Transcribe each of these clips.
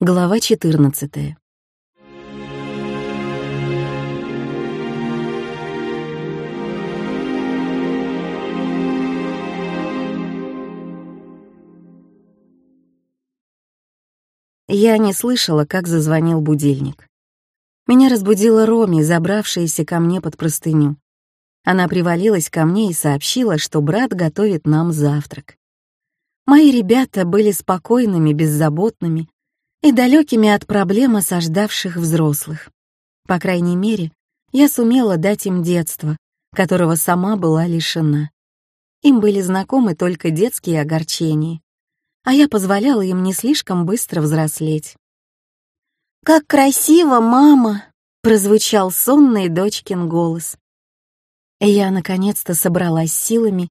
Глава 14. Я не слышала, как зазвонил будильник. Меня разбудила Роми, забравшаяся ко мне под простыню. Она привалилась ко мне и сообщила, что брат готовит нам завтрак. Мои ребята были спокойными, беззаботными и далекими от проблем, осаждавших взрослых. По крайней мере, я сумела дать им детство, которого сама была лишена. Им были знакомы только детские огорчения, а я позволяла им не слишком быстро взрослеть. «Как красиво, мама!» — прозвучал сонный дочкин голос. Я наконец-то собралась силами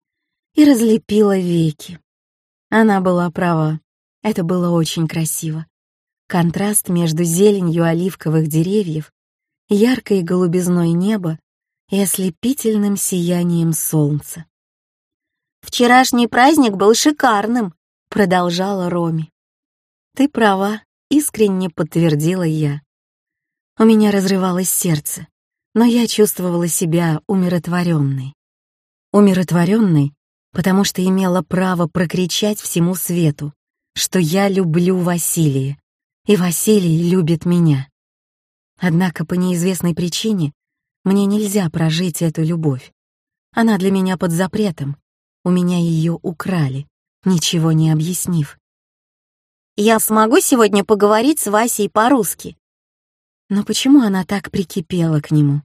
и разлепила веки. Она была права, это было очень красиво. Контраст между зеленью оливковых деревьев, яркой голубизной неба и ослепительным сиянием солнца. «Вчерашний праздник был шикарным», — продолжала Роми. «Ты права», — искренне подтвердила я. У меня разрывалось сердце, но я чувствовала себя умиротворенной. Умиротворенной, потому что имела право прокричать всему свету, что я люблю Василия, и Василий любит меня. Однако по неизвестной причине мне нельзя прожить эту любовь. Она для меня под запретом, у меня ее украли ничего не объяснив. «Я смогу сегодня поговорить с Васей по-русски?» Но почему она так прикипела к нему?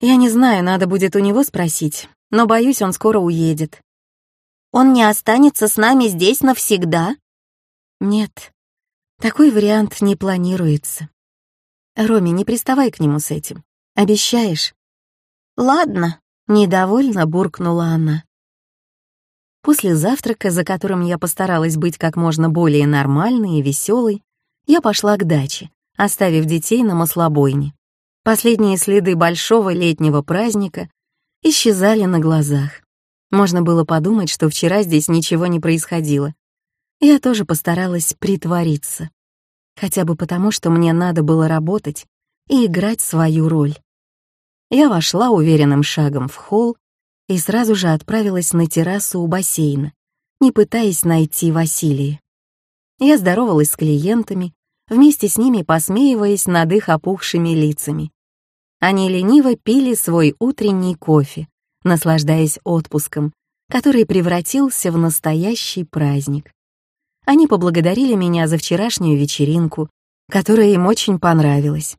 Я не знаю, надо будет у него спросить, но, боюсь, он скоро уедет. «Он не останется с нами здесь навсегда?» «Нет, такой вариант не планируется. Роми, не приставай к нему с этим. Обещаешь?» «Ладно», — недовольно буркнула она. После завтрака, за которым я постаралась быть как можно более нормальной и веселой, я пошла к даче, оставив детей на маслобойне. Последние следы большого летнего праздника исчезали на глазах. Можно было подумать, что вчера здесь ничего не происходило. Я тоже постаралась притвориться. Хотя бы потому, что мне надо было работать и играть свою роль. Я вошла уверенным шагом в холл и сразу же отправилась на террасу у бассейна, не пытаясь найти Василия. Я здоровалась с клиентами, вместе с ними посмеиваясь над их опухшими лицами. Они лениво пили свой утренний кофе, наслаждаясь отпуском, который превратился в настоящий праздник. Они поблагодарили меня за вчерашнюю вечеринку, которая им очень понравилась.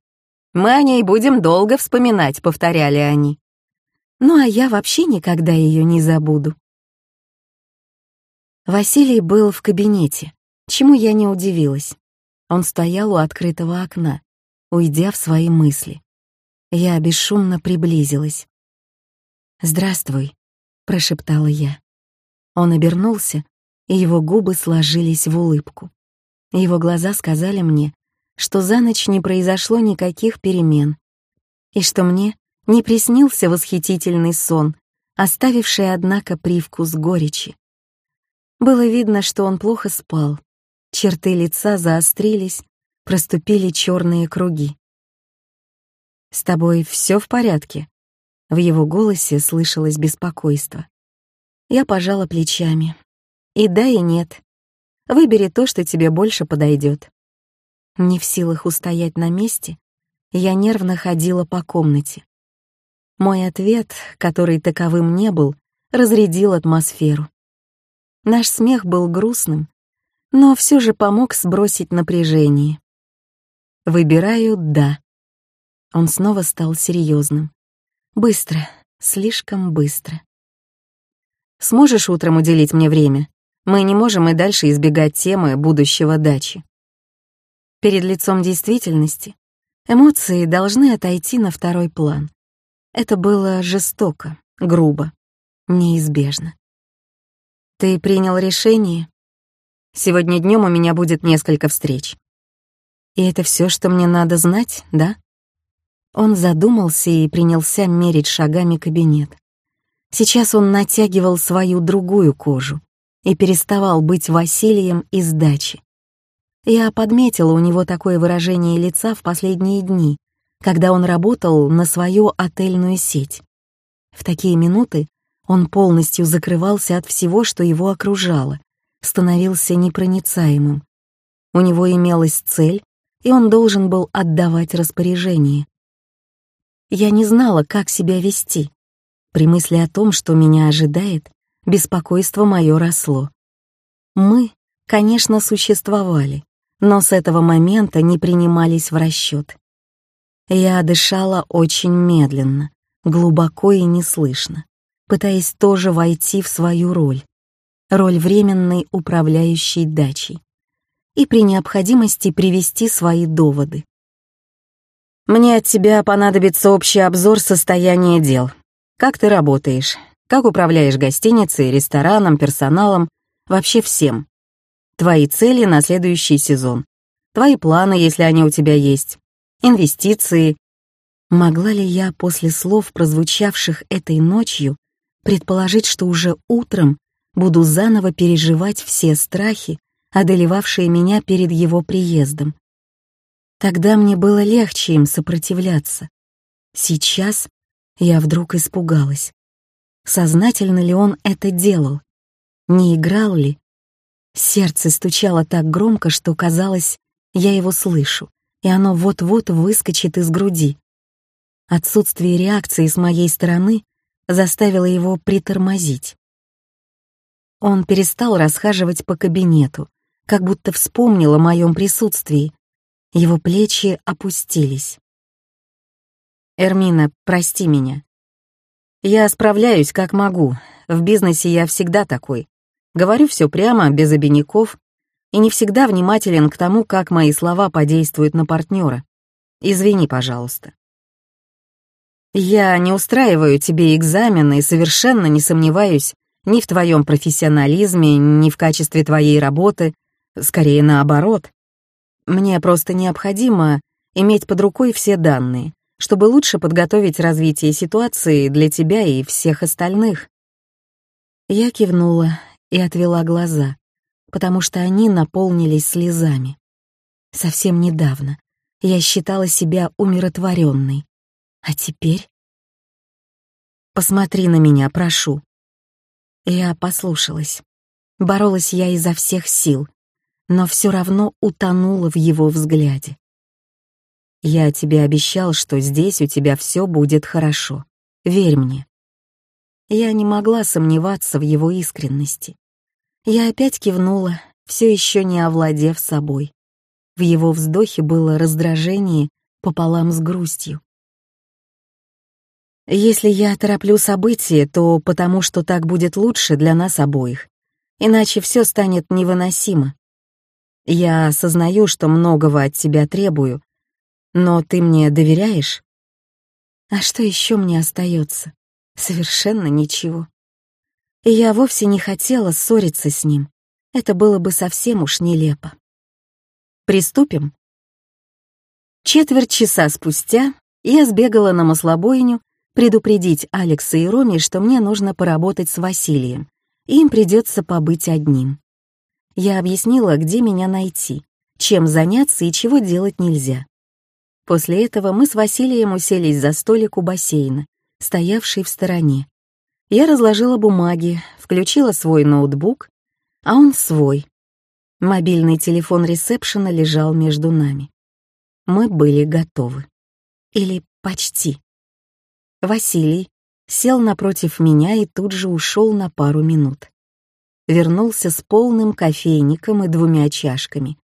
«Мы о ней будем долго вспоминать», — повторяли они. Ну а я вообще никогда ее не забуду. Василий был в кабинете, чему я не удивилась. Он стоял у открытого окна, уйдя в свои мысли. Я бесшумно приблизилась. «Здравствуй», — прошептала я. Он обернулся, и его губы сложились в улыбку. Его глаза сказали мне, что за ночь не произошло никаких перемен, и что мне не приснился восхитительный сон, оставивший, однако, привкус горечи. Было видно, что он плохо спал. Черты лица заострились, проступили черные круги. «С тобой все в порядке?» В его голосе слышалось беспокойство. Я пожала плечами. И да, и нет. Выбери то, что тебе больше подойдет. Не в силах устоять на месте, я нервно ходила по комнате. Мой ответ, который таковым не был, разрядил атмосферу. Наш смех был грустным, но все же помог сбросить напряжение. Выбираю «да». Он снова стал серьезным. Быстро, слишком быстро. Сможешь утром уделить мне время? Мы не можем и дальше избегать темы будущего дачи. Перед лицом действительности эмоции должны отойти на второй план. Это было жестоко, грубо, неизбежно. Ты принял решение? Сегодня днем у меня будет несколько встреч. И это все, что мне надо знать, да? Он задумался и принялся мерить шагами кабинет. Сейчас он натягивал свою другую кожу и переставал быть Василием из дачи. Я подметила у него такое выражение лица в последние дни, когда он работал на свою отельную сеть. В такие минуты он полностью закрывался от всего, что его окружало, становился непроницаемым. У него имелась цель, и он должен был отдавать распоряжение. Я не знала, как себя вести. При мысли о том, что меня ожидает, беспокойство мое росло. Мы, конечно, существовали, но с этого момента не принимались в расчет. Я дышала очень медленно, глубоко и неслышно, пытаясь тоже войти в свою роль, роль временной управляющей дачей, и при необходимости привести свои доводы. «Мне от тебя понадобится общий обзор состояния дел. Как ты работаешь, как управляешь гостиницей, рестораном, персоналом, вообще всем. Твои цели на следующий сезон, твои планы, если они у тебя есть, инвестиции. Могла ли я после слов, прозвучавших этой ночью, предположить, что уже утром буду заново переживать все страхи, одолевавшие меня перед его приездом? Тогда мне было легче им сопротивляться. Сейчас я вдруг испугалась. Сознательно ли он это делал? Не играл ли? Сердце стучало так громко, что казалось, я его слышу и оно вот-вот выскочит из груди. Отсутствие реакции с моей стороны заставило его притормозить. Он перестал расхаживать по кабинету, как будто вспомнил о моем присутствии. Его плечи опустились. «Эрмина, прости меня. Я справляюсь, как могу. В бизнесе я всегда такой. Говорю все прямо, без обиняков, и не всегда внимателен к тому, как мои слова подействуют на партнера. Извини, пожалуйста. Я не устраиваю тебе экзамены и совершенно не сомневаюсь ни в твоем профессионализме, ни в качестве твоей работы, скорее наоборот. Мне просто необходимо иметь под рукой все данные, чтобы лучше подготовить развитие ситуации для тебя и всех остальных. Я кивнула и отвела глаза потому что они наполнились слезами. Совсем недавно я считала себя умиротворенной, а теперь... «Посмотри на меня, прошу». Я послушалась. Боролась я изо всех сил, но все равно утонула в его взгляде. «Я тебе обещал, что здесь у тебя все будет хорошо. Верь мне». Я не могла сомневаться в его искренности. Я опять кивнула, все еще не овладев собой. В его вздохе было раздражение пополам с грустью. Если я тороплю события, то потому что так будет лучше для нас обоих, иначе все станет невыносимо. Я осознаю, что многого от тебя требую, но ты мне доверяешь? А что еще мне остается? Совершенно ничего. И я вовсе не хотела ссориться с ним. Это было бы совсем уж нелепо. Приступим? Четверть часа спустя я сбегала на маслобойню предупредить Алекса и Роми, что мне нужно поработать с Василием, и им придется побыть одним. Я объяснила, где меня найти, чем заняться и чего делать нельзя. После этого мы с Василием уселись за столик у бассейна, стоявший в стороне, я разложила бумаги, включила свой ноутбук, а он свой. Мобильный телефон ресепшена лежал между нами. Мы были готовы. Или почти. Василий сел напротив меня и тут же ушел на пару минут. Вернулся с полным кофейником и двумя чашками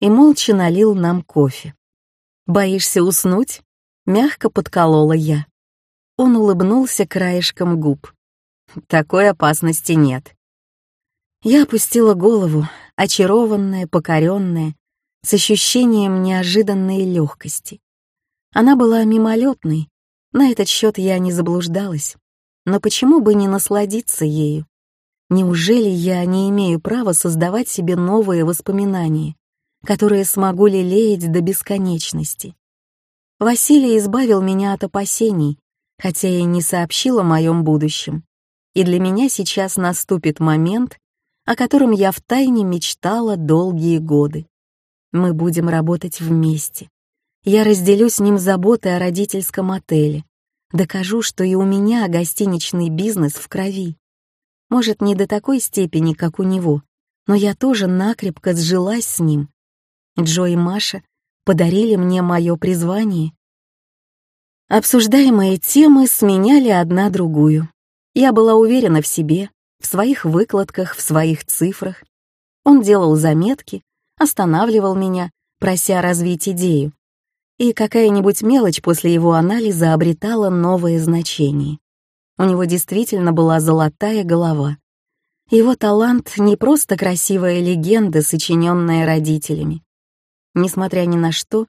и молча налил нам кофе. «Боишься уснуть?» — мягко подколола я. Он улыбнулся краешком губ. Такой опасности нет. Я опустила голову, очарованная, покоренная, с ощущением неожиданной легкости. Она была мимолетной, на этот счет я не заблуждалась. Но почему бы не насладиться ею? Неужели я не имею права создавать себе новые воспоминания, которые смогу лелеять до бесконечности? Василий избавил меня от опасений, хотя и не сообщил о моем будущем и для меня сейчас наступит момент, о котором я втайне мечтала долгие годы. Мы будем работать вместе. Я разделю с ним заботы о родительском отеле. Докажу, что и у меня гостиничный бизнес в крови. Может, не до такой степени, как у него, но я тоже накрепко сжилась с ним. Джо и Маша подарили мне мое призвание. Обсуждаемые темы сменяли одна другую. Я была уверена в себе, в своих выкладках, в своих цифрах. Он делал заметки, останавливал меня, прося развить идею. И какая-нибудь мелочь после его анализа обретала новое значение. У него действительно была золотая голова. Его талант — не просто красивая легенда, сочиненная родителями. Несмотря ни на что,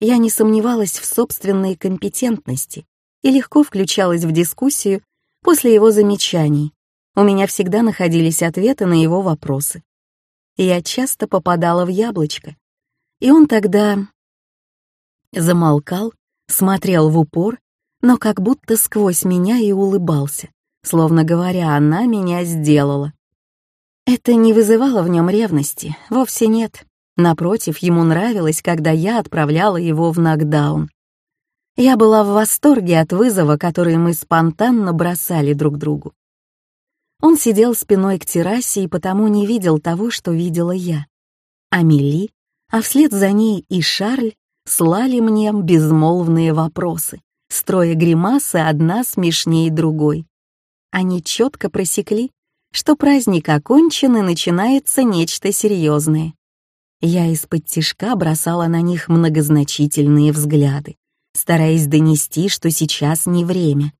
я не сомневалась в собственной компетентности и легко включалась в дискуссию после его замечаний. У меня всегда находились ответы на его вопросы. Я часто попадала в яблочко. И он тогда замолкал, смотрел в упор но как будто сквозь меня и улыбался, словно говоря, она меня сделала. Это не вызывало в нем ревности, вовсе нет. Напротив, ему нравилось, когда я отправляла его в нокдаун. Я была в восторге от вызова, который мы спонтанно бросали друг другу. Он сидел спиной к террасе и потому не видел того, что видела я. Амели, а вслед за ней и Шарль слали мне безмолвные вопросы строя гримасы одна смешнее другой. Они четко просекли, что праздник окончен и начинается нечто серьезное. Я из-под тишка бросала на них многозначительные взгляды, стараясь донести, что сейчас не время.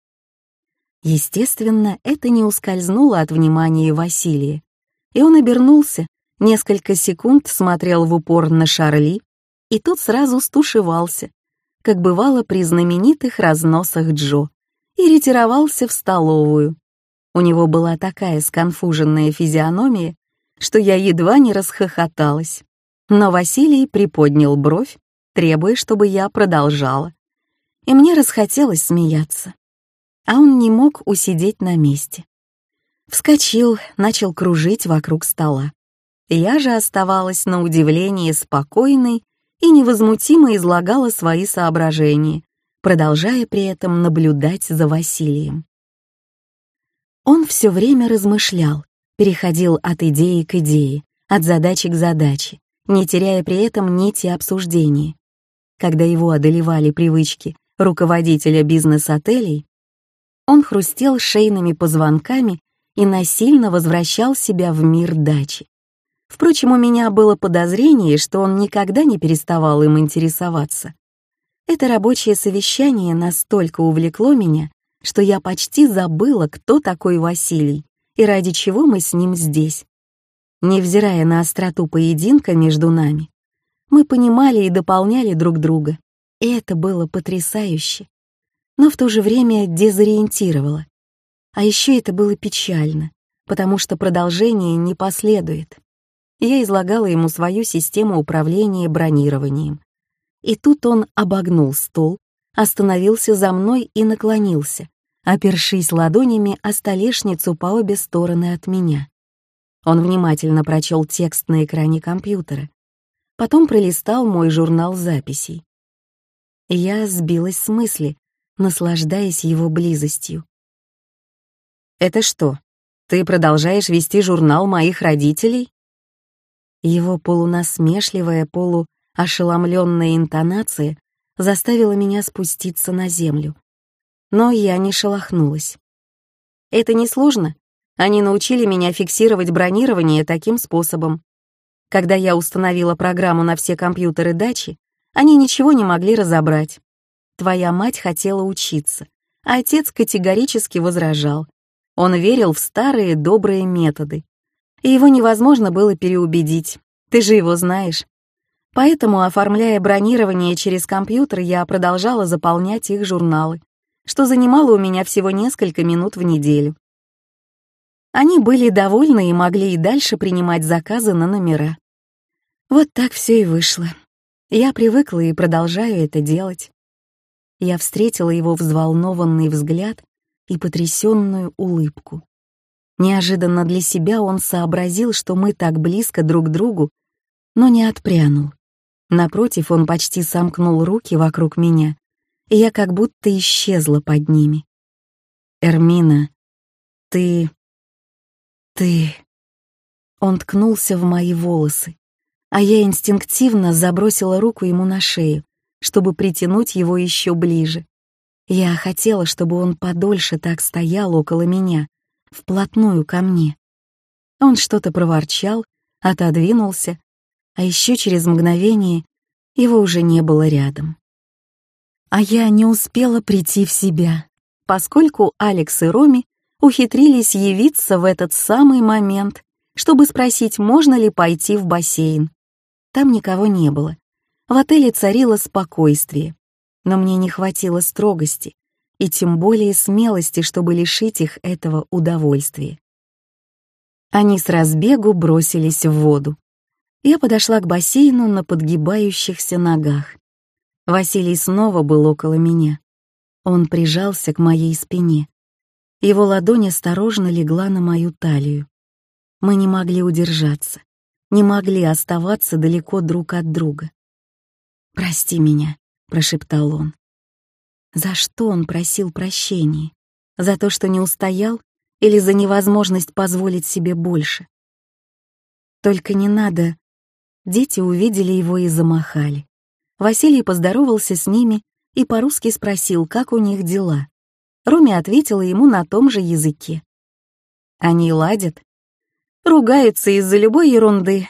Естественно, это не ускользнуло от внимания Василия, и он обернулся, несколько секунд смотрел в упор на Шарли, и тот сразу стушевался, как бывало при знаменитых разносах Джо, и ретировался в столовую. У него была такая сконфуженная физиономия, что я едва не расхохоталась. Но Василий приподнял бровь, требуя, чтобы я продолжала. И мне расхотелось смеяться. А он не мог усидеть на месте. Вскочил, начал кружить вокруг стола. Я же оставалась на удивление спокойной и невозмутимо излагала свои соображения, продолжая при этом наблюдать за Василием. Он все время размышлял, переходил от идеи к идее, от задачи к задаче, не теряя при этом нити обсуждения. Когда его одолевали привычки руководителя бизнес-отелей, он хрустел шейными позвонками и насильно возвращал себя в мир дачи, Впрочем, у меня было подозрение, что он никогда не переставал им интересоваться. Это рабочее совещание настолько увлекло меня, что я почти забыла, кто такой Василий и ради чего мы с ним здесь. Невзирая на остроту поединка между нами, мы понимали и дополняли друг друга, и это было потрясающе, но в то же время дезориентировало. А еще это было печально, потому что продолжение не последует я излагала ему свою систему управления бронированием. И тут он обогнул стол, остановился за мной и наклонился, опершись ладонями о столешницу по обе стороны от меня. Он внимательно прочел текст на экране компьютера, потом пролистал мой журнал записей. Я сбилась с мысли, наслаждаясь его близостью. «Это что, ты продолжаешь вести журнал моих родителей?» Его полунасмешливая, полуошеломленная интонация заставила меня спуститься на землю. Но я не шелохнулась. Это несложно. Они научили меня фиксировать бронирование таким способом. Когда я установила программу на все компьютеры дачи, они ничего не могли разобрать. Твоя мать хотела учиться, а отец категорически возражал. Он верил в старые добрые методы, и его невозможно было переубедить, ты же его знаешь. Поэтому, оформляя бронирование через компьютер, я продолжала заполнять их журналы, что занимало у меня всего несколько минут в неделю. Они были довольны и могли и дальше принимать заказы на номера. Вот так все и вышло. Я привыкла и продолжаю это делать. Я встретила его взволнованный взгляд и потрясенную улыбку. Неожиданно для себя он сообразил, что мы так близко друг к другу, но не отпрянул, Напротив, он почти сомкнул руки вокруг меня, и я как будто исчезла под ними. «Эрмина, ты... ты...» Он ткнулся в мои волосы, а я инстинктивно забросила руку ему на шею, чтобы притянуть его еще ближе. Я хотела, чтобы он подольше так стоял около меня, вплотную ко мне. Он что-то проворчал, отодвинулся, а еще через мгновение его уже не было рядом. А я не успела прийти в себя, поскольку Алекс и Роми ухитрились явиться в этот самый момент, чтобы спросить, можно ли пойти в бассейн. Там никого не было. В отеле царило спокойствие, но мне не хватило строгости и тем более смелости, чтобы лишить их этого удовольствия. Они с разбегу бросились в воду. Я подошла к бассейну на подгибающихся ногах. Василий снова был около меня. Он прижался к моей спине. Его ладонь осторожно легла на мою талию. Мы не могли удержаться, не могли оставаться далеко друг от друга. «Прости меня», — прошептал он. За что он просил прощения? За то, что не устоял, или за невозможность позволить себе больше? Только не надо. Дети увидели его и замахали. Василий поздоровался с ними и по-русски спросил, как у них дела. Роми ответила ему на том же языке. Они ладят, ругаются из-за любой ерунды,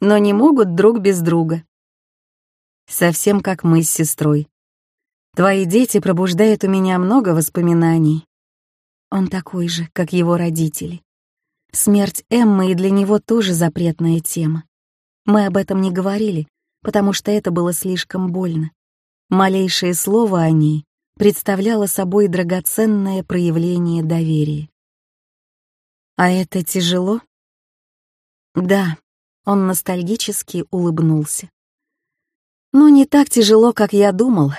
но не могут друг без друга. Совсем как мы с сестрой. Твои дети пробуждают у меня много воспоминаний. Он такой же, как его родители. Смерть Эммы и для него тоже запретная тема. Мы об этом не говорили, потому что это было слишком больно. Малейшее слово о ней представляло собой драгоценное проявление доверия. А это тяжело? Да, он ностальгически улыбнулся. Но не так тяжело, как я думал.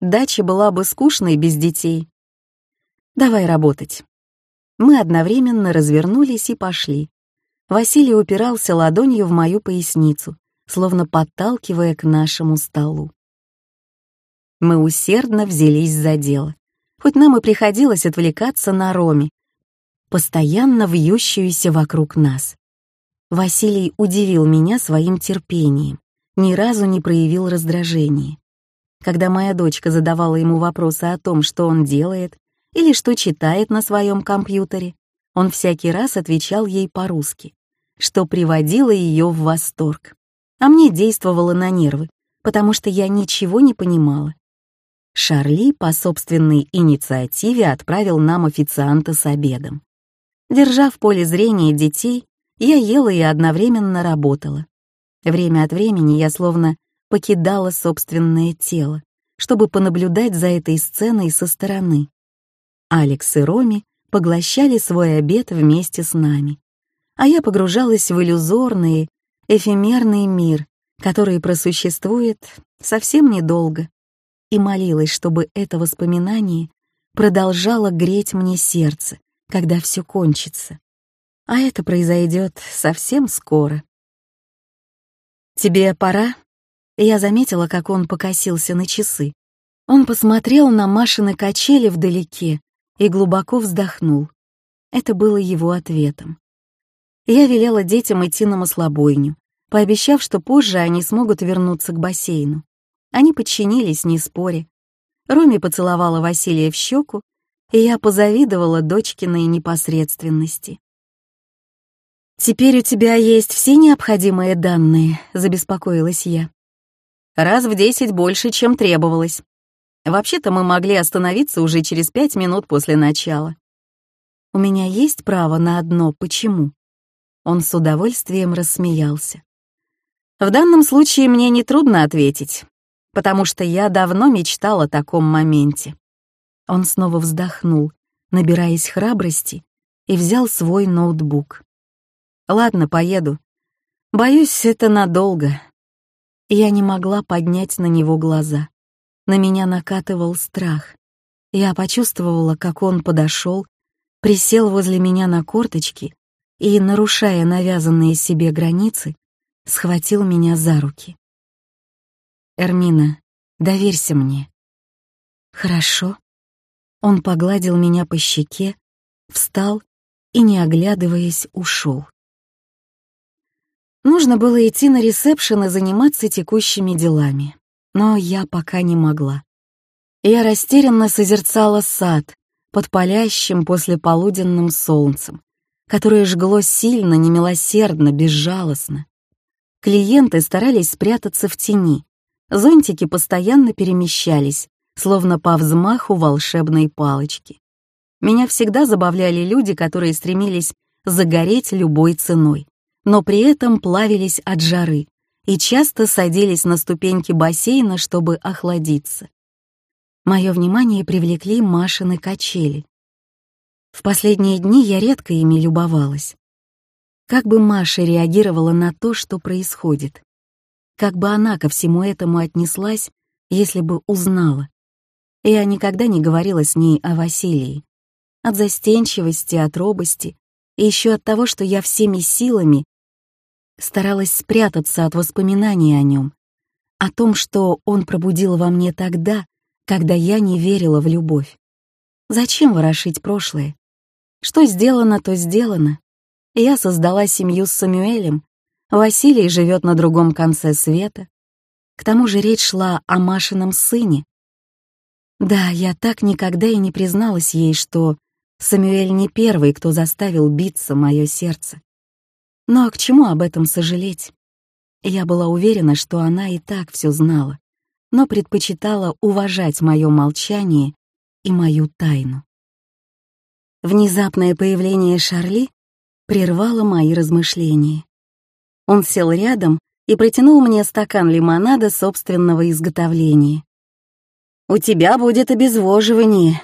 Дача была бы скучной без детей. Давай работать. Мы одновременно развернулись и пошли. Василий упирался ладонью в мою поясницу, словно подталкивая к нашему столу. Мы усердно взялись за дело, хоть нам и приходилось отвлекаться на Роме, постоянно вьющуюся вокруг нас. Василий удивил меня своим терпением, ни разу не проявил раздражения. Когда моя дочка задавала ему вопросы о том, что он делает или что читает на своем компьютере, он всякий раз отвечал ей по-русски, что приводило ее в восторг. А мне действовало на нервы, потому что я ничего не понимала. Шарли по собственной инициативе отправил нам официанта с обедом. Держа в поле зрения детей, я ела и одновременно работала. Время от времени я словно покидала собственное тело, чтобы понаблюдать за этой сценой со стороны. Алекс и Роми поглощали свой обед вместе с нами, а я погружалась в иллюзорный, эфемерный мир, который просуществует совсем недолго, и молилась, чтобы это воспоминание продолжало греть мне сердце, когда все кончится. А это произойдет совсем скоро. «Тебе пора?» Я заметила, как он покосился на часы. Он посмотрел на Машины качели вдалеке и глубоко вздохнул. Это было его ответом. Я велела детям идти на маслобойню, пообещав, что позже они смогут вернуться к бассейну. Они подчинились, не споря. Роми поцеловала Василия в щеку, и я позавидовала дочкиной непосредственности. «Теперь у тебя есть все необходимые данные», — забеспокоилась я. «Раз в десять больше, чем требовалось. Вообще-то мы могли остановиться уже через пять минут после начала. У меня есть право на одно «почему». Он с удовольствием рассмеялся. В данном случае мне нетрудно ответить, потому что я давно мечтал о таком моменте. Он снова вздохнул, набираясь храбрости, и взял свой ноутбук. «Ладно, поеду. Боюсь, это надолго». Я не могла поднять на него глаза. На меня накатывал страх. Я почувствовала, как он подошел, присел возле меня на корточки и, нарушая навязанные себе границы, схватил меня за руки. Эрмина, доверься мне». «Хорошо». Он погладил меня по щеке, встал и, не оглядываясь, ушел. Нужно было идти на ресепшн и заниматься текущими делами, но я пока не могла. Я растерянно созерцала сад под палящим послеполуденным солнцем, которое жгло сильно, немилосердно, безжалостно. Клиенты старались спрятаться в тени, зонтики постоянно перемещались, словно по взмаху волшебной палочки. Меня всегда забавляли люди, которые стремились загореть любой ценой, но при этом плавились от жары и часто садились на ступеньки бассейна, чтобы охладиться. Мое внимание привлекли Машины качели. В последние дни я редко ими любовалась. Как бы Маша реагировала на то, что происходит? Как бы она ко всему этому отнеслась, если бы узнала? Я никогда не говорила с ней о Василии. От застенчивости, от робости и еще от того, что я всеми силами старалась спрятаться от воспоминаний о нем, о том, что он пробудил во мне тогда, когда я не верила в любовь. Зачем ворошить прошлое? Что сделано, то сделано. Я создала семью с Самюэлем, Василий живет на другом конце света. К тому же речь шла о Машином сыне. Да, я так никогда и не призналась ей, что Самюэль не первый, кто заставил биться мое сердце. Но к чему об этом сожалеть? Я была уверена, что она и так все знала, но предпочитала уважать мое молчание и мою тайну. Внезапное появление Шарли прервало мои размышления. Он сел рядом и протянул мне стакан лимонада собственного изготовления. «У тебя будет обезвоживание.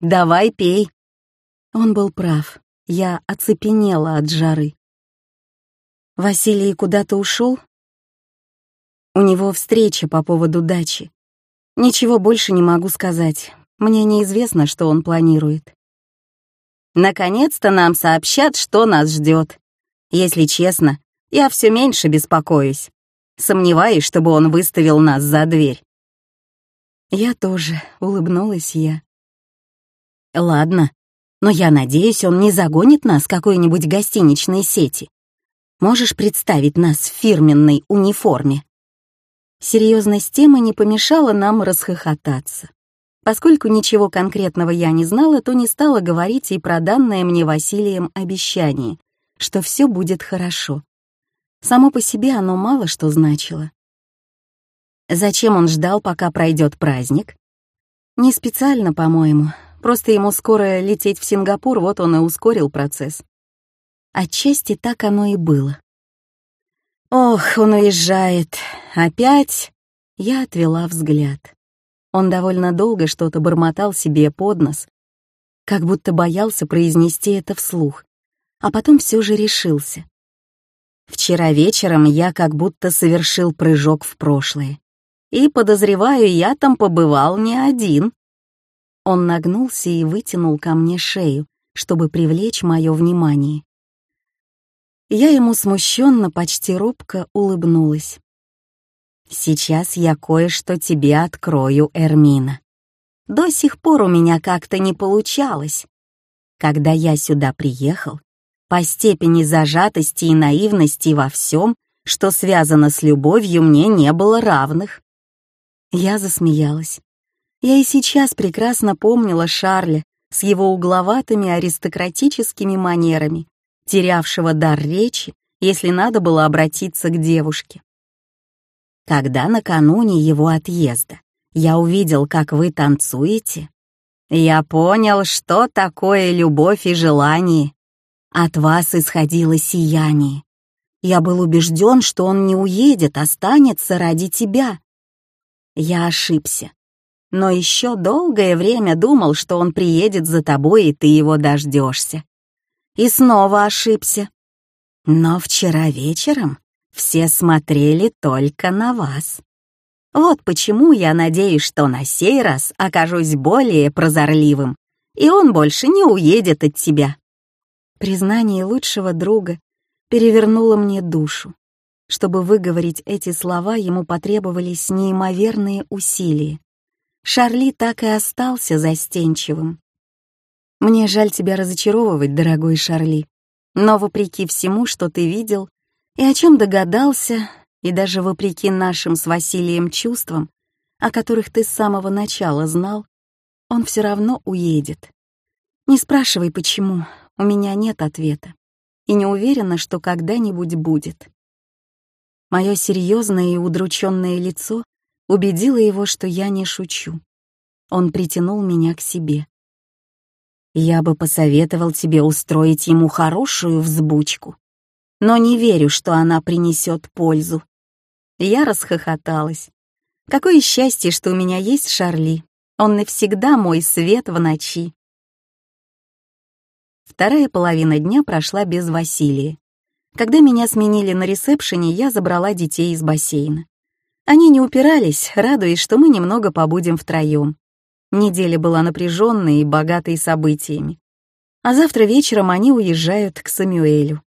Давай пей». Он был прав. Я оцепенела от жары. Василий куда-то ушел? У него встреча по поводу дачи. Ничего больше не могу сказать. Мне неизвестно, что он планирует. Наконец-то нам сообщат, что нас ждет. Если честно, я все меньше беспокоюсь. Сомневаюсь, чтобы он выставил нас за дверь. Я тоже, улыбнулась я. Ладно, но я надеюсь, он не загонит нас какой-нибудь гостиничной сети. Можешь представить нас в фирменной униформе?» Серьезность темы не помешала нам расхохотаться. Поскольку ничего конкретного я не знала, то не стала говорить и про данное мне Василием обещание, что все будет хорошо. Само по себе оно мало что значило. Зачем он ждал, пока пройдет праздник? Не специально, по-моему. Просто ему скоро лететь в Сингапур, вот он и ускорил процесс. Отчасти так оно и было. Ох, он уезжает. Опять? Я отвела взгляд. Он довольно долго что-то бормотал себе под нос, как будто боялся произнести это вслух, а потом все же решился. Вчера вечером я как будто совершил прыжок в прошлое. И, подозреваю, я там побывал не один. Он нагнулся и вытянул ко мне шею, чтобы привлечь мое внимание. Я ему смущенно, почти робко улыбнулась. «Сейчас я кое-что тебе открою, Эрмина. До сих пор у меня как-то не получалось. Когда я сюда приехал, по степени зажатости и наивности во всем, что связано с любовью, мне не было равных». Я засмеялась. Я и сейчас прекрасно помнила Шарля с его угловатыми аристократическими манерами терявшего дар речи, если надо было обратиться к девушке. Когда накануне его отъезда я увидел, как вы танцуете, я понял, что такое любовь и желание. От вас исходило сияние. Я был убежден, что он не уедет, останется ради тебя. Я ошибся. Но еще долгое время думал, что он приедет за тобой, и ты его дождешься и снова ошибся. Но вчера вечером все смотрели только на вас. Вот почему я надеюсь, что на сей раз окажусь более прозорливым, и он больше не уедет от тебя. Признание лучшего друга перевернуло мне душу. Чтобы выговорить эти слова, ему потребовались неимоверные усилия. Шарли так и остался застенчивым. «Мне жаль тебя разочаровывать, дорогой Шарли, но вопреки всему, что ты видел и о чем догадался, и даже вопреки нашим с Василием чувствам, о которых ты с самого начала знал, он все равно уедет. Не спрашивай, почему, у меня нет ответа, и не уверена, что когда-нибудь будет. Мое серьезное и удрученное лицо убедило его, что я не шучу. Он притянул меня к себе. Я бы посоветовал тебе устроить ему хорошую взбучку, но не верю, что она принесет пользу. Я расхохоталась. Какое счастье, что у меня есть Шарли. Он навсегда мой свет в ночи. Вторая половина дня прошла без Василия. Когда меня сменили на ресепшене, я забрала детей из бассейна. Они не упирались, радуясь, что мы немного побудем втроем. Неделя была напряженной и богатой событиями. А завтра вечером они уезжают к Самюэлю.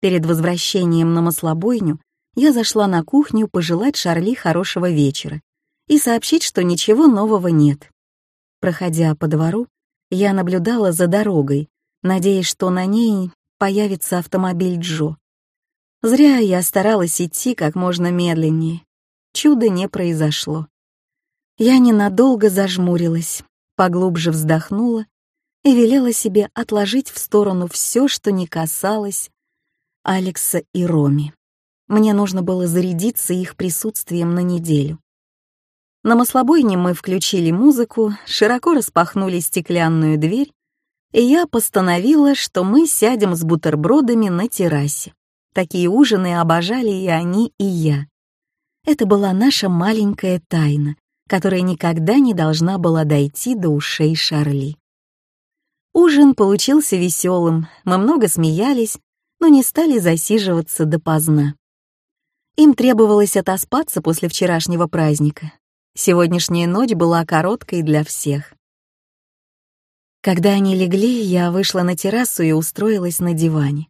Перед возвращением на маслобойню я зашла на кухню пожелать Шарли хорошего вечера и сообщить, что ничего нового нет. Проходя по двору, я наблюдала за дорогой, надеясь, что на ней появится автомобиль Джо. Зря я старалась идти как можно медленнее. Чуда не произошло. Я ненадолго зажмурилась, поглубже вздохнула и велела себе отложить в сторону все, что не касалось Алекса и Роми. Мне нужно было зарядиться их присутствием на неделю. На маслобойне мы включили музыку, широко распахнули стеклянную дверь и я постановила, что мы сядем с бутербродами на террасе. Такие ужины обожали и они, и я. Это была наша маленькая тайна, которая никогда не должна была дойти до ушей Шарли. Ужин получился веселым, мы много смеялись, но не стали засиживаться допоздна. Им требовалось отоспаться после вчерашнего праздника. Сегодняшняя ночь была короткой для всех. Когда они легли, я вышла на террасу и устроилась на диване.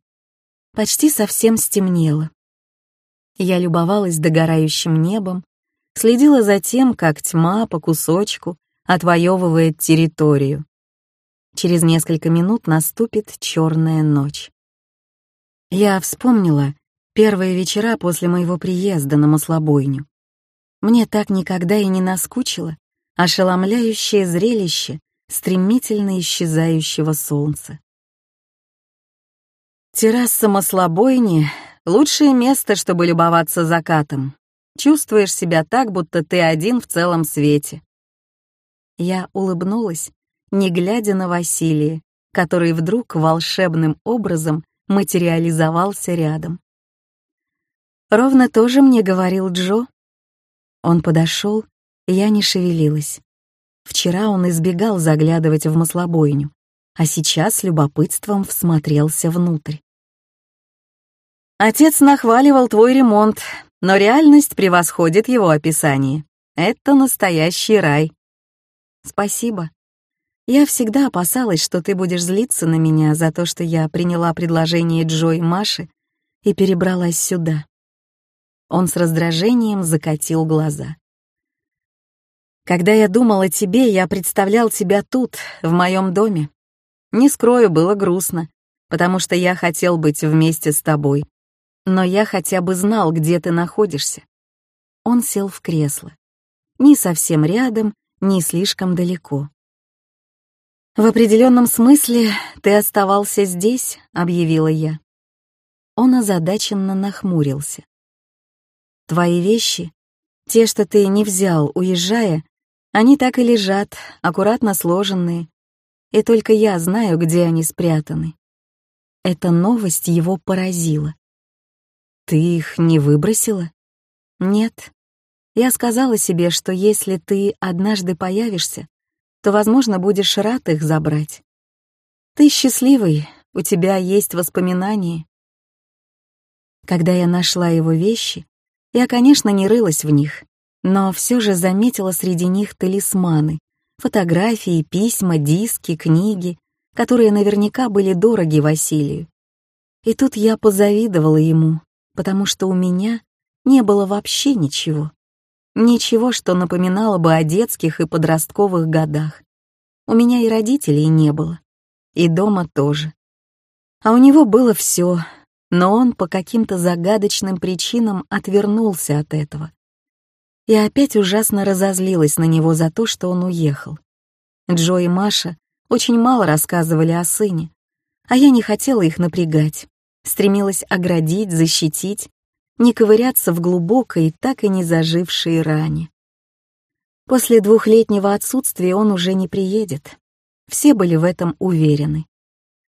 Почти совсем стемнело. Я любовалась догорающим небом, следила за тем, как тьма по кусочку отвоевывает территорию. Через несколько минут наступит черная ночь. Я вспомнила первые вечера после моего приезда на маслобойню. Мне так никогда и не наскучило ошеломляющее зрелище стремительно исчезающего солнца. Терраса маслобойни — лучшее место, чтобы любоваться закатом. Чувствуешь себя так, будто ты один в целом свете. Я улыбнулась, не глядя на Василия, который вдруг волшебным образом материализовался рядом. Ровно тоже мне говорил Джо. Он подошел, я не шевелилась. Вчера он избегал заглядывать в маслобойню, а сейчас любопытством всмотрелся внутрь. Отец нахваливал твой ремонт, но реальность превосходит его описание. Это настоящий рай. Спасибо. Я всегда опасалась, что ты будешь злиться на меня за то, что я приняла предложение Джо и Маши и перебралась сюда. Он с раздражением закатил глаза. Когда я думал о тебе, я представлял тебя тут, в моем доме. Не скрою, было грустно, потому что я хотел быть вместе с тобой. Но я хотя бы знал, где ты находишься. Он сел в кресло. Ни совсем рядом, ни слишком далеко. «В определенном смысле ты оставался здесь», — объявила я. Он озадаченно нахмурился. «Твои вещи, те, что ты не взял, уезжая, они так и лежат, аккуратно сложенные, и только я знаю, где они спрятаны. Эта новость его поразила. «Ты их не выбросила?» «Нет. Я сказала себе, что если ты однажды появишься, то, возможно, будешь рад их забрать. Ты счастливый, у тебя есть воспоминания». Когда я нашла его вещи, я, конечно, не рылась в них, но все же заметила среди них талисманы, фотографии, письма, диски, книги, которые наверняка были дороги Василию. И тут я позавидовала ему, потому что у меня не было вообще ничего. Ничего, что напоминало бы о детских и подростковых годах. У меня и родителей не было, и дома тоже. А у него было все, но он по каким-то загадочным причинам отвернулся от этого. Я опять ужасно разозлилась на него за то, что он уехал. Джо и Маша очень мало рассказывали о сыне, а я не хотела их напрягать, стремилась оградить, защитить, не ковыряться в глубокой, так и не зажившей ране. После двухлетнего отсутствия он уже не приедет. Все были в этом уверены.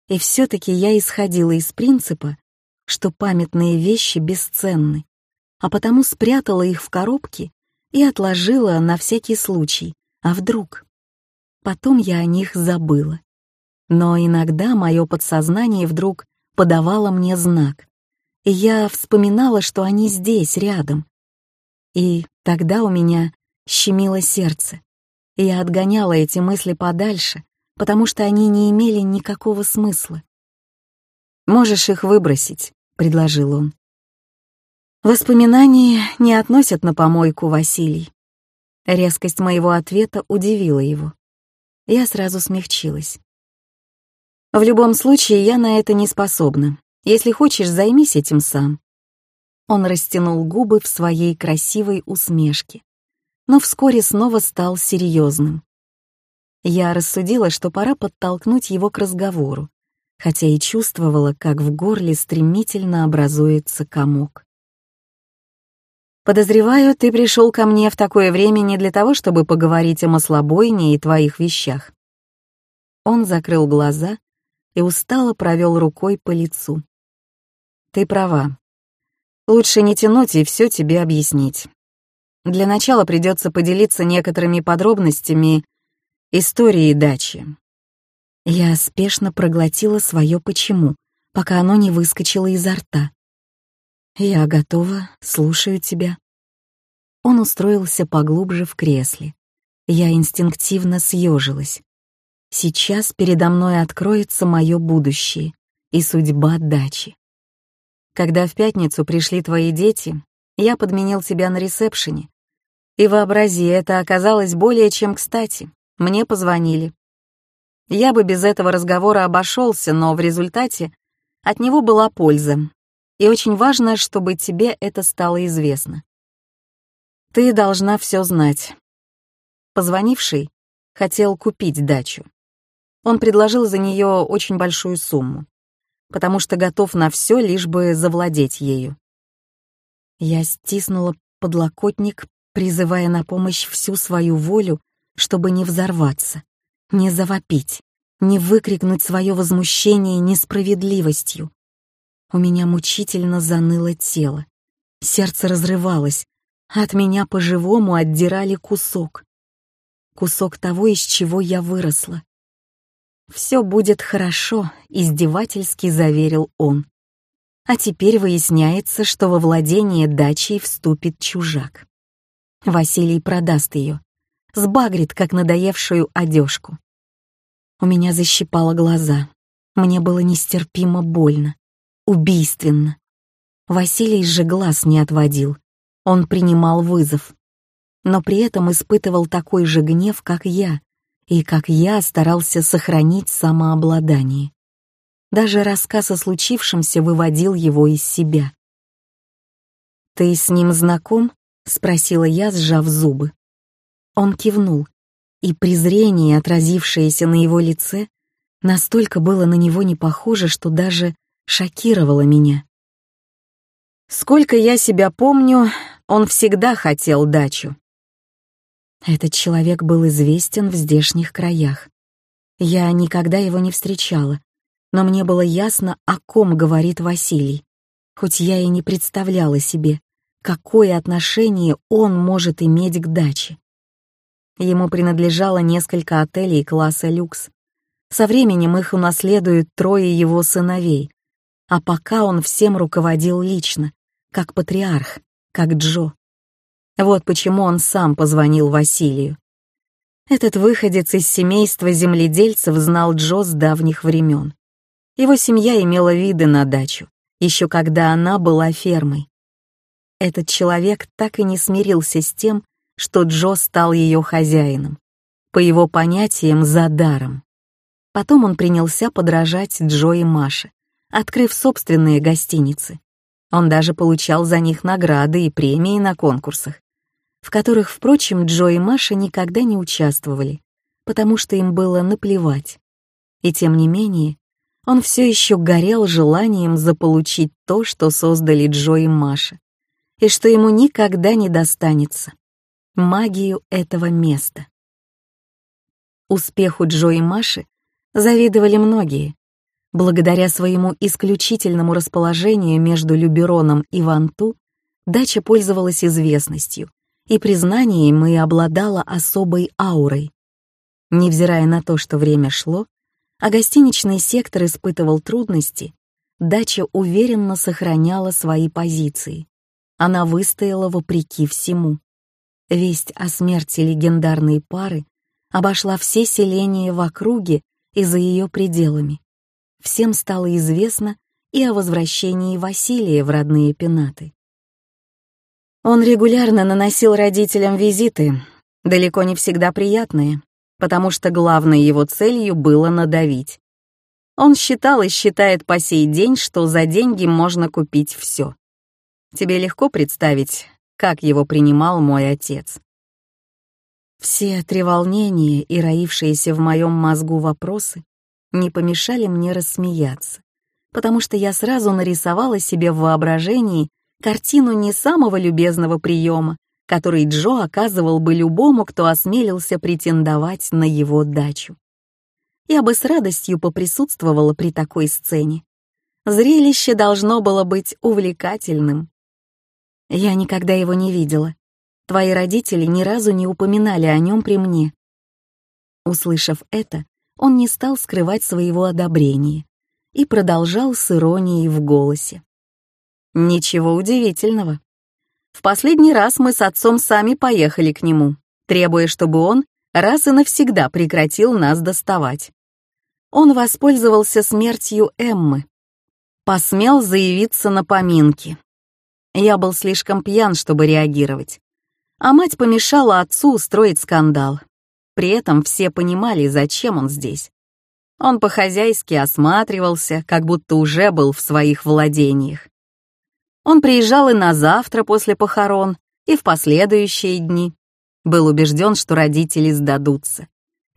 И все-таки я исходила из принципа, что памятные вещи бесценны, а потому спрятала их в коробки и отложила на всякий случай, а вдруг. Потом я о них забыла. Но иногда мое подсознание вдруг подавало мне знак, и я вспоминала, что они здесь, рядом. И тогда у меня щемило сердце, и я отгоняла эти мысли подальше, потому что они не имели никакого смысла. «Можешь их выбросить», — предложил он. Воспоминания не относят на помойку Василий. Резкость моего ответа удивила его. Я сразу смягчилась. В любом случае, я на это не способна. Если хочешь, займись этим сам. Он растянул губы в своей красивой усмешке, но вскоре снова стал серьезным. Я рассудила, что пора подтолкнуть его к разговору, хотя и чувствовала, как в горле стремительно образуется комок. «Подозреваю, ты пришел ко мне в такое время не для того, чтобы поговорить о маслобойне и твоих вещах». Он закрыл глаза и устало провел рукой по лицу. «Ты права. Лучше не тянуть и все тебе объяснить. Для начала придется поделиться некоторыми подробностями истории дачи». Я спешно проглотила свое «почему», пока оно не выскочило изо рта. «Я готова, слушаю тебя». Он устроился поглубже в кресле. Я инстинктивно съежилась. Сейчас передо мной откроется мое будущее и судьба дачи. Когда в пятницу пришли твои дети, я подменил тебя на ресепшене. И вообрази, это оказалось более чем кстати. Мне позвонили. Я бы без этого разговора обошелся, но в результате от него была польза. И очень важно, чтобы тебе это стало известно. Ты должна все знать. Позвонивший хотел купить дачу. Он предложил за нее очень большую сумму, потому что готов на все, лишь бы завладеть ею. Я стиснула подлокотник, призывая на помощь всю свою волю, чтобы не взорваться, не завопить, не выкрикнуть свое возмущение несправедливостью. У меня мучительно заныло тело. Сердце разрывалось, от меня по-живому отдирали кусок. Кусок того, из чего я выросла. «Все будет хорошо», — издевательски заверил он. А теперь выясняется, что во владение дачей вступит чужак. Василий продаст ее, сбагрит, как надоевшую одежку. У меня защипало глаза. Мне было нестерпимо больно, убийственно. Василий же глаз не отводил. Он принимал вызов. Но при этом испытывал такой же гнев, как я, и как я старался сохранить самообладание. Даже рассказ о случившемся выводил его из себя. «Ты с ним знаком?» — спросила я, сжав зубы. Он кивнул, и презрение, отразившееся на его лице, настолько было на него не похоже, что даже шокировало меня. Сколько я себя помню, он всегда хотел дачу. Этот человек был известен в здешних краях. Я никогда его не встречала, но мне было ясно, о ком говорит Василий, хоть я и не представляла себе, какое отношение он может иметь к даче. Ему принадлежало несколько отелей класса люкс. Со временем их унаследуют трое его сыновей, а пока он всем руководил лично, как патриарх, как Джо. Вот почему он сам позвонил Василию. Этот выходец из семейства земледельцев знал Джо с давних времен. Его семья имела виды на дачу, еще когда она была фермой. Этот человек так и не смирился с тем, что Джо стал ее хозяином, по его понятиям за даром. Потом он принялся подражать Джо и Маше, открыв собственные гостиницы. Он даже получал за них награды и премии на конкурсах, в которых, впрочем, Джо и Маша никогда не участвовали, потому что им было наплевать. И тем не менее, он все еще горел желанием заполучить то, что создали Джо и Маша, и что ему никогда не достанется — магию этого места. Успеху Джо и Маши завидовали многие. Благодаря своему исключительному расположению между Любероном и Ванту дача пользовалась известностью и признанием и обладала особой аурой. Невзирая на то, что время шло, а гостиничный сектор испытывал трудности, дача уверенно сохраняла свои позиции. Она выстояла вопреки всему. Весть о смерти легендарной пары обошла все селения в округе и за ее пределами. Всем стало известно и о возвращении Василия в родные пенаты. Он регулярно наносил родителям визиты, далеко не всегда приятные, потому что главной его целью было надавить. Он считал и считает по сей день, что за деньги можно купить все. Тебе легко представить, как его принимал мой отец. Все треволнения и роившиеся в моем мозгу вопросы не помешали мне рассмеяться, потому что я сразу нарисовала себе в воображении картину не самого любезного приема, который Джо оказывал бы любому, кто осмелился претендовать на его дачу. Я бы с радостью поприсутствовала при такой сцене. Зрелище должно было быть увлекательным. Я никогда его не видела. Твои родители ни разу не упоминали о нем при мне. Услышав это, он не стал скрывать своего одобрения и продолжал с иронией в голосе. Ничего удивительного. В последний раз мы с отцом сами поехали к нему, требуя, чтобы он раз и навсегда прекратил нас доставать. Он воспользовался смертью Эммы. Посмел заявиться на поминки. Я был слишком пьян, чтобы реагировать. А мать помешала отцу устроить скандал. При этом все понимали, зачем он здесь. Он по-хозяйски осматривался, как будто уже был в своих владениях. Он приезжал и на завтра после похорон, и в последующие дни. Был убежден, что родители сдадутся.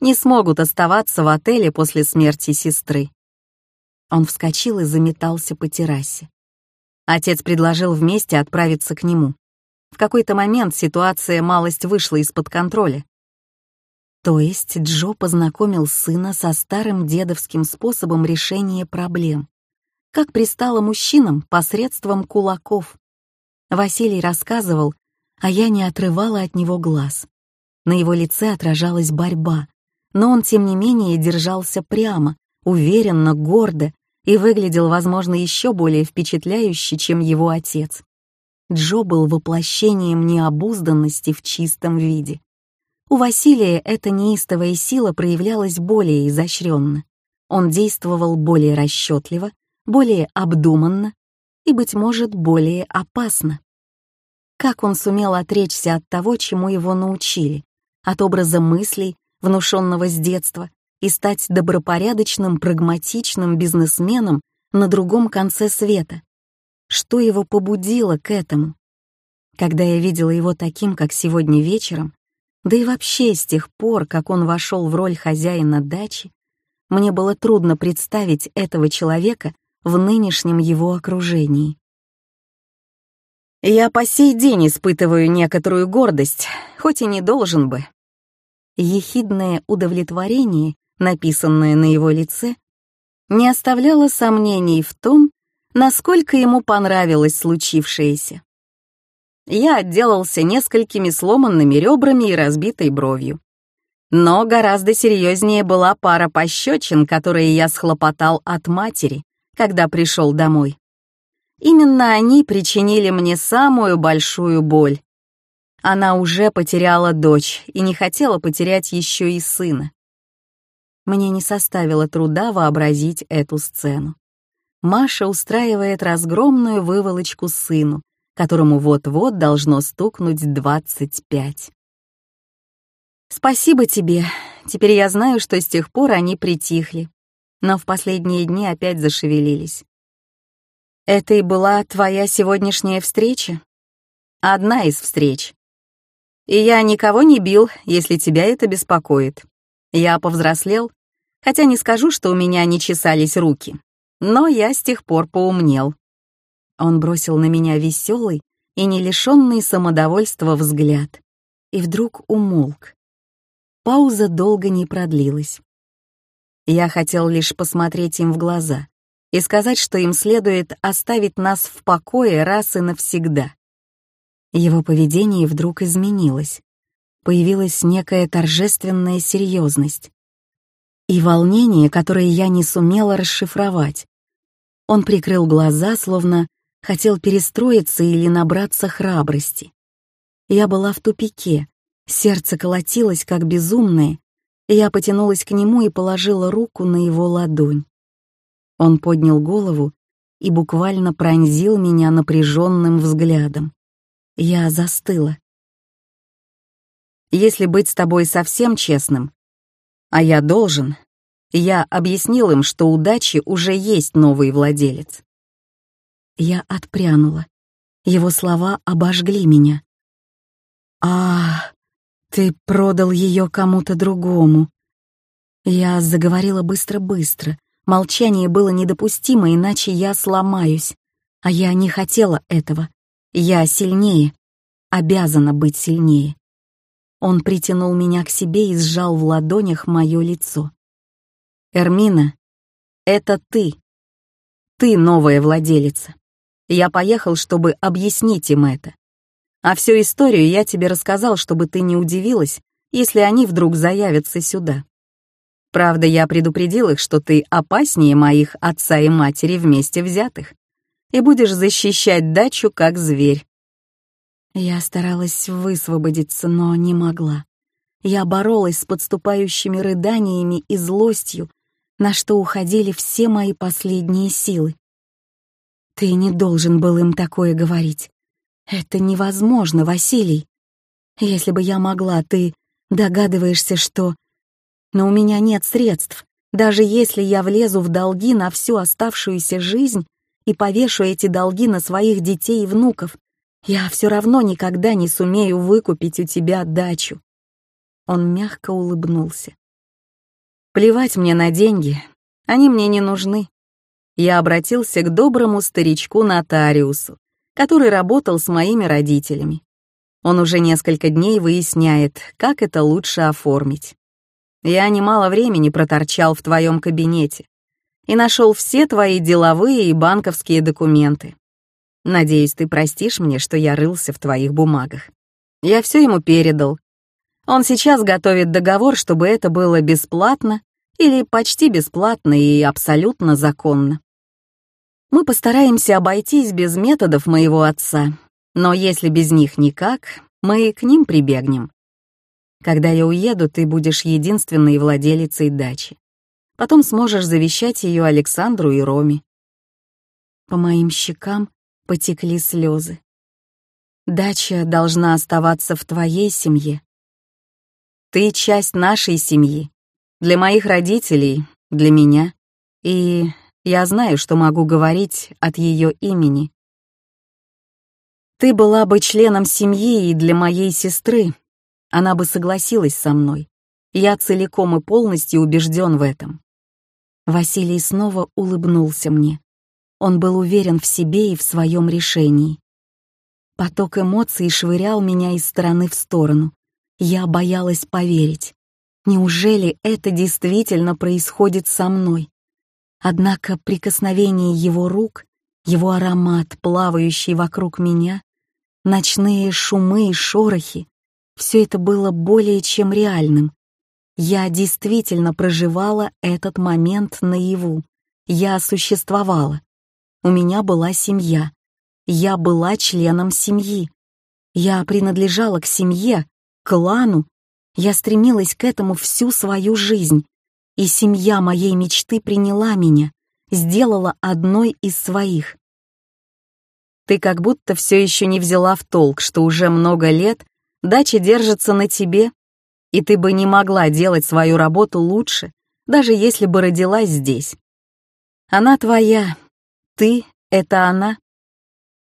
Не смогут оставаться в отеле после смерти сестры. Он вскочил и заметался по террасе. Отец предложил вместе отправиться к нему. В какой-то момент ситуация малость вышла из-под контроля. То есть Джо познакомил сына со старым дедовским способом решения проблем как пристало мужчинам посредством кулаков. Василий рассказывал, а я не отрывала от него глаз. На его лице отражалась борьба, но он, тем не менее, держался прямо, уверенно, гордо и выглядел, возможно, еще более впечатляюще, чем его отец. Джо был воплощением необузданности в чистом виде. У Василия эта неистовая сила проявлялась более изощренно. Он действовал более расчетливо, более обдуманно и, быть может, более опасно. Как он сумел отречься от того, чему его научили, от образа мыслей, внушенного с детства, и стать добропорядочным, прагматичным бизнесменом на другом конце света? Что его побудило к этому? Когда я видела его таким, как сегодня вечером, да и вообще с тех пор, как он вошел в роль хозяина дачи, мне было трудно представить этого человека в нынешнем его окружении. Я по сей день испытываю некоторую гордость, хоть и не должен бы. Ехидное удовлетворение, написанное на его лице, не оставляло сомнений в том, насколько ему понравилось случившееся. Я отделался несколькими сломанными ребрами и разбитой бровью. Но гораздо серьезнее была пара пощечин, которые я схлопотал от матери, когда пришел домой. Именно они причинили мне самую большую боль. Она уже потеряла дочь и не хотела потерять еще и сына. Мне не составило труда вообразить эту сцену. Маша устраивает разгромную выволочку сыну, которому вот-вот должно стукнуть 25. «Спасибо тебе. Теперь я знаю, что с тех пор они притихли, но в последние дни опять зашевелились. Это и была твоя сегодняшняя встреча? Одна из встреч. И я никого не бил, если тебя это беспокоит. Я повзрослел, хотя не скажу, что у меня не чесались руки, но я с тех пор поумнел. Он бросил на меня веселый и не лишенный самодовольства взгляд, и вдруг умолк. Пауза долго не продлилась. Я хотел лишь посмотреть им в глаза и сказать, что им следует оставить нас в покое раз и навсегда. Его поведение вдруг изменилось. Появилась некая торжественная серьезность и волнение, которое я не сумела расшифровать. Он прикрыл глаза, словно хотел перестроиться или набраться храбрости. Я была в тупике, сердце колотилось как безумное, и я потянулась к нему и положила руку на его ладонь. Он поднял голову и буквально пронзил меня напряженным взглядом. Я застыла. Если быть с тобой совсем честным, а я должен, я объяснил им, что у дачи уже есть новый владелец. Я отпрянула. Его слова обожгли меня. «А, ты продал ее кому-то другому». Я заговорила быстро-быстро. Молчание было недопустимо, иначе я сломаюсь. А я не хотела этого. Я сильнее. Обязана быть сильнее. Он притянул меня к себе и сжал в ладонях мое лицо. «Эрмина, это ты. Ты новая владелица. Я поехал, чтобы объяснить им это. А всю историю я тебе рассказал, чтобы ты не удивилась, если они вдруг заявятся сюда. Правда, я предупредил их, что ты опаснее моих отца и матери вместе взятых и будешь защищать дачу как зверь. Я старалась высвободиться, но не могла. Я боролась с подступающими рыданиями и злостью, на что уходили все мои последние силы. Ты не должен был им такое говорить. Это невозможно, Василий. Если бы я могла, ты догадываешься, что... Но у меня нет средств. Даже если я влезу в долги на всю оставшуюся жизнь и повешу эти долги на своих детей и внуков, я все равно никогда не сумею выкупить у тебя дачу. Он мягко улыбнулся. Плевать мне на деньги, они мне не нужны я обратился к доброму старичку-нотариусу, который работал с моими родителями. Он уже несколько дней выясняет, как это лучше оформить. Я немало времени проторчал в твоем кабинете и нашел все твои деловые и банковские документы. Надеюсь, ты простишь мне, что я рылся в твоих бумагах. Я все ему передал. Он сейчас готовит договор, чтобы это было бесплатно или почти бесплатно и абсолютно законно. Мы постараемся обойтись без методов моего отца, но если без них никак, мы к ним прибегнем. Когда я уеду, ты будешь единственной владелицей дачи. Потом сможешь завещать ее Александру и Роме. По моим щекам потекли слезы. Дача должна оставаться в твоей семье. Ты часть нашей семьи, для моих родителей, для меня. И я знаю, что могу говорить от ее имени. Ты была бы членом семьи и для моей сестры. Она бы согласилась со мной. Я целиком и полностью убежден в этом. Василий снова улыбнулся мне. Он был уверен в себе и в своем решении. Поток эмоций швырял меня из стороны в сторону. Я боялась поверить. Неужели это действительно происходит со мной? Однако прикосновение его рук, его аромат, плавающий вокруг меня, ночные шумы и шорохи — все это было более чем реальным. Я действительно проживала этот момент наяву. Я существовала. У меня была семья. Я была членом семьи. Я принадлежала к семье, клану. Я стремилась к этому всю свою жизнь и семья моей мечты приняла меня, сделала одной из своих. Ты как будто все еще не взяла в толк, что уже много лет дача держится на тебе, и ты бы не могла делать свою работу лучше, даже если бы родилась здесь. Она твоя, ты — это она.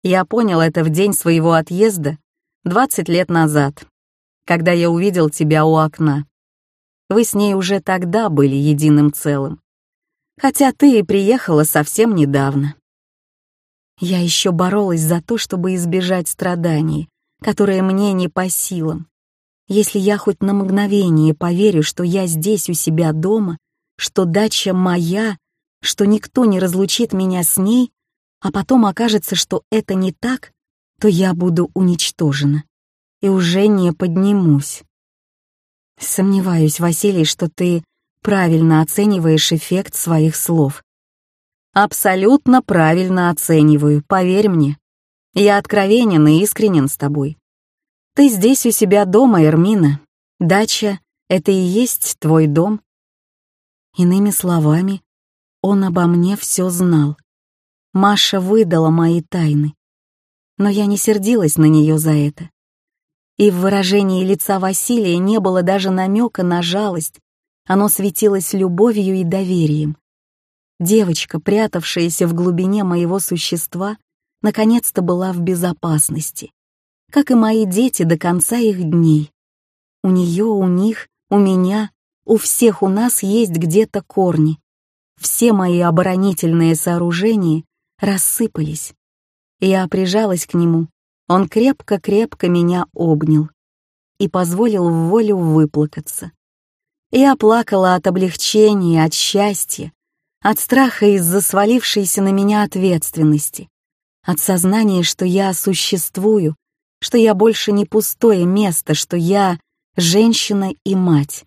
Я понял это в день своего отъезда, 20 лет назад, когда я увидел тебя у окна. Вы с ней уже тогда были единым целым. Хотя ты и приехала совсем недавно. Я еще боролась за то, чтобы избежать страданий, которые мне не по силам. Если я хоть на мгновение поверю, что я здесь у себя дома, что дача моя, что никто не разлучит меня с ней, а потом окажется, что это не так, то я буду уничтожена и уже не поднимусь. Сомневаюсь, Василий, что ты правильно оцениваешь эффект своих слов. Абсолютно правильно оцениваю, поверь мне. Я откровенен и искренен с тобой. Ты здесь у себя дома, Эрмина. Дача — это и есть твой дом. Иными словами, он обо мне все знал. Маша выдала мои тайны. Но я не сердилась на нее за это. И в выражении лица Василия не было даже намека на жалость. Оно светилось любовью и доверием. Девочка, прятавшаяся в глубине моего существа, наконец-то была в безопасности, как и мои дети до конца их дней. У нее, у них, у меня, у всех у нас есть где-то корни. Все мои оборонительные сооружения рассыпались. Я прижалась к нему, он крепко-крепко меня обнял и позволил в волю выплакаться. Я плакала от облегчения, от счастья, от страха из-за свалившейся на меня ответственности, от сознания, что я существую, что я больше не пустое место, что я женщина и мать.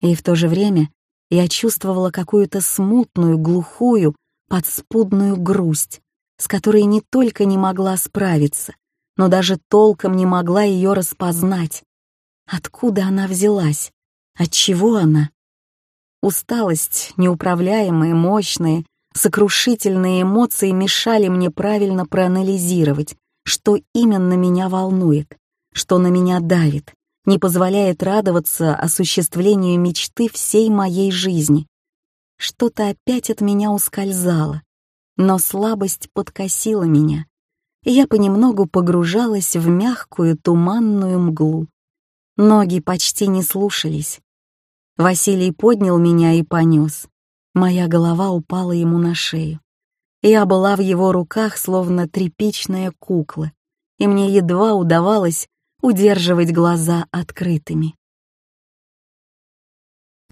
И в то же время я чувствовала какую-то смутную, глухую, подспудную грусть, с которой не только не могла справиться, но даже толком не могла ее распознать. Откуда она взялась? От чего она? Усталость, неуправляемые, мощные, сокрушительные эмоции мешали мне правильно проанализировать, что именно меня волнует, что на меня давит, не позволяет радоваться осуществлению мечты всей моей жизни. Что-то опять от меня ускользало, но слабость подкосила меня, и я понемногу погружалась в мягкую туманную мглу. Ноги почти не слушались, Василий поднял меня и понес. Моя голова упала ему на шею. Я была в его руках, словно тряпичная кукла, и мне едва удавалось удерживать глаза открытыми.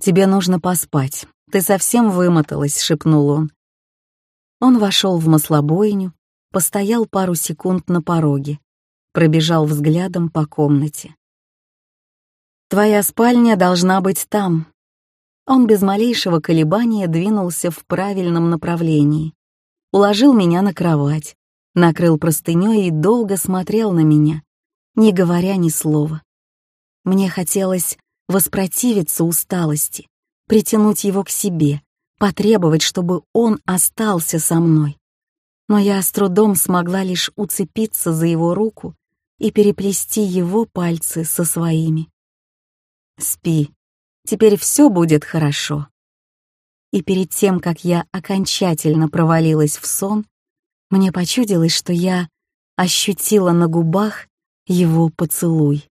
«Тебе нужно поспать. Ты совсем вымоталась», — шепнул он. Он вошел в маслобойню, постоял пару секунд на пороге, пробежал взглядом по комнате. Твоя спальня должна быть там». Он без малейшего колебания двинулся в правильном направлении. Уложил меня на кровать, накрыл простынёй и долго смотрел на меня, не говоря ни слова. Мне хотелось воспротивиться усталости, притянуть его к себе, потребовать, чтобы он остался со мной. Но я с трудом смогла лишь уцепиться за его руку и переплести его пальцы со своими. Спи, теперь все будет хорошо. И перед тем, как я окончательно провалилась в сон, мне почудилось, что я ощутила на губах его поцелуй.